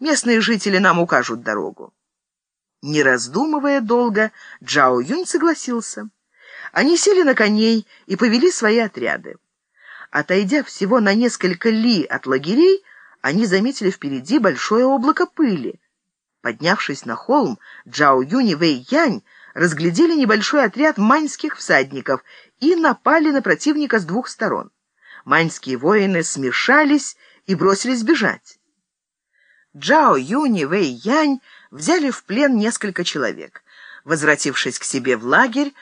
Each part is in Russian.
Местные жители нам укажут дорогу». Не раздумывая долго, Джао Юнь согласился. Они сели на коней и повели свои отряды. Отойдя всего на несколько ли от лагерей, они заметили впереди большое облако пыли. Поднявшись на холм, Джао Юнь и Вэй Янь разглядели небольшой отряд маньских всадников и напали на противника с двух сторон. Маньские воины смешались и бросились бежать. Джао Юнь и Вэй Янь взяли в плен несколько человек. Возвратившись к себе в лагерь,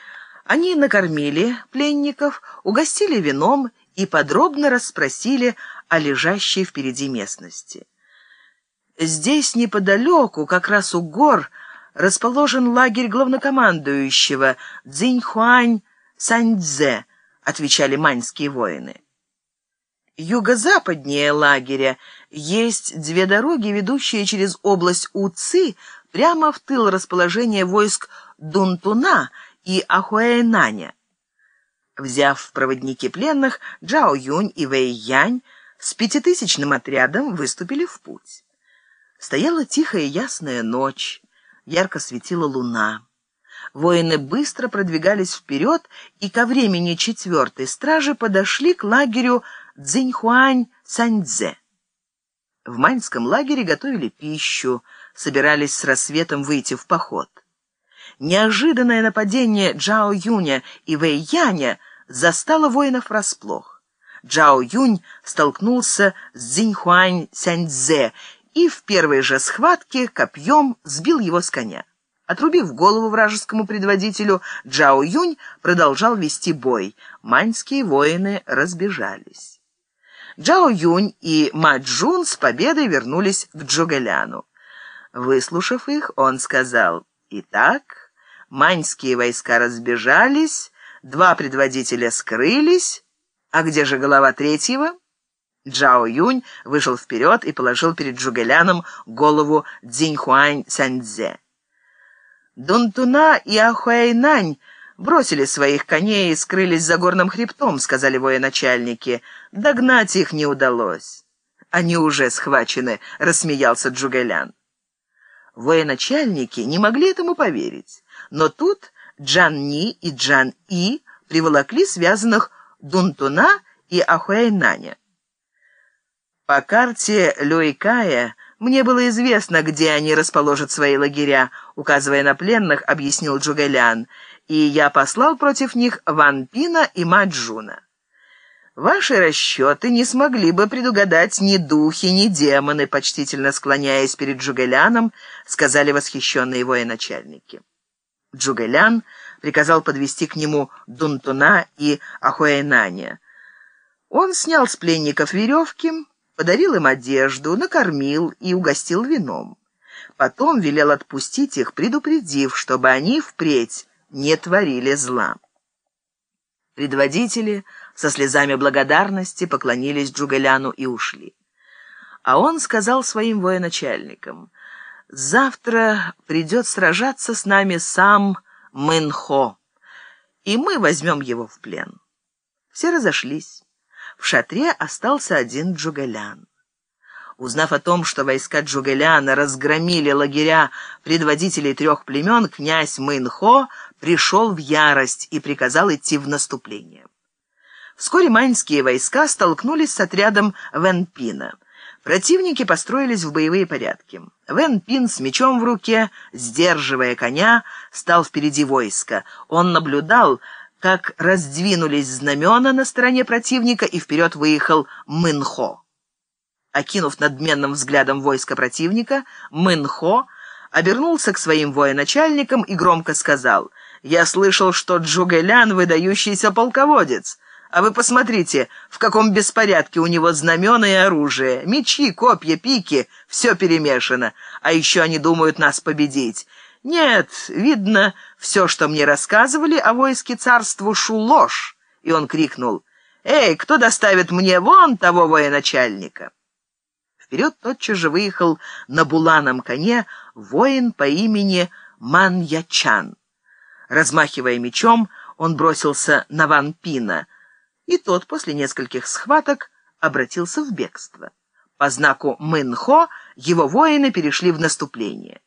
они накормили пленников, угостили вином и подробно расспросили о лежащей впереди местности. Здесь неподалеку, как раз у гор, расположен лагерь главнокомандующего Цзиньхуань Саньцзе, отвечали маньские воины. Юго-западнее лагеря есть две дороги, ведущие через область Уци, прямо в тыл расположения войск Дунтуна и Ахуэйнаня. Взяв в проводники пленных, Джао Юнь и Вэй Янь с пятитысячным отрядом выступили в путь. Стояла тихая ясная ночь, ярко светила луна. Воины быстро продвигались вперед и ко времени четвертой стражи подошли к лагерю Цзиньхуань-Саньцзе. В Маньском лагере готовили пищу, собирались с рассветом выйти в поход. Неожиданное нападение Джао Юня и Вэй Яня застало воинов врасплох. Джао Юнь столкнулся с Цзиньхуань Сяньцзе и в первой же схватке копьем сбил его с коня. Отрубив голову вражескому предводителю, Джао Юнь продолжал вести бой. Маньские воины разбежались. Джао Юнь и Ма Джун с победой вернулись к Джугэляну. Выслушав их, он сказал, «Итак, маньские войска разбежались, два предводителя скрылись, а где же голова третьего?» Джао Юнь вышел вперед и положил перед Джугэляном голову Цзиньхуань Сяньцзе. Дунтуна и Ахуэйнань бросили своих коней и скрылись за горным хребтом», — сказали военачальники. «Догнать их не удалось». «Они уже схвачены», — рассмеялся Джугэлян. Военачальники не могли этому поверить. Но тут Джан Ни и Джан И приволокли связанных Дунтуна и Ахуэйнаня. По карте Люйкая мне было известно, где они расположат свои лагеря, указывая на пленных, объяснил Джугэлян и я послал против них Ван Пина и Маджуна. Ваши расчеты не смогли бы предугадать ни духи, ни демоны, почтительно склоняясь перед Джугеляном, сказали восхищенные военачальники. Джугелян приказал подвести к нему Дунтуна и Ахуэйнаня. Он снял с пленников веревки, подарил им одежду, накормил и угостил вином. Потом велел отпустить их, предупредив, чтобы они впредь не творили зла. Предводители со слезами благодарности поклонились Джугаляну и ушли. А он сказал своим военачальникам, «Завтра придет сражаться с нами сам Мэнхо, и мы возьмем его в плен». Все разошлись. В шатре остался один Джугалян. Узнав о том, что войска Джугеляна разгромили лагеря предводителей трех племен, князь Мэнхо пришел в ярость и приказал идти в наступление. Вскоре маньские войска столкнулись с отрядом Венпина. Противники построились в боевые порядки. Вен Пин с мечом в руке, сдерживая коня, стал впереди войска. Он наблюдал, как раздвинулись знамена на стороне противника, и вперед выехал Мэнхо. Окинув надменным взглядом войска противника, Мэнхо обернулся к своим военачальникам и громко сказал, «Я слышал, что Джугэлян — выдающийся полководец. А вы посмотрите, в каком беспорядке у него знамена и оружие. Мечи, копья, пики — все перемешано. А еще они думают нас победить. Нет, видно, все, что мне рассказывали о войске царству Шу ложь». И он крикнул, «Эй, кто доставит мне вон того военачальника?» Вперед тотчас же выехал на буланом коне воин по имени Маньячан. Размахивая мечом, он бросился на Ван Пина, и тот после нескольких схваток обратился в бегство. По знаку Мэнхо его воины перешли в наступление.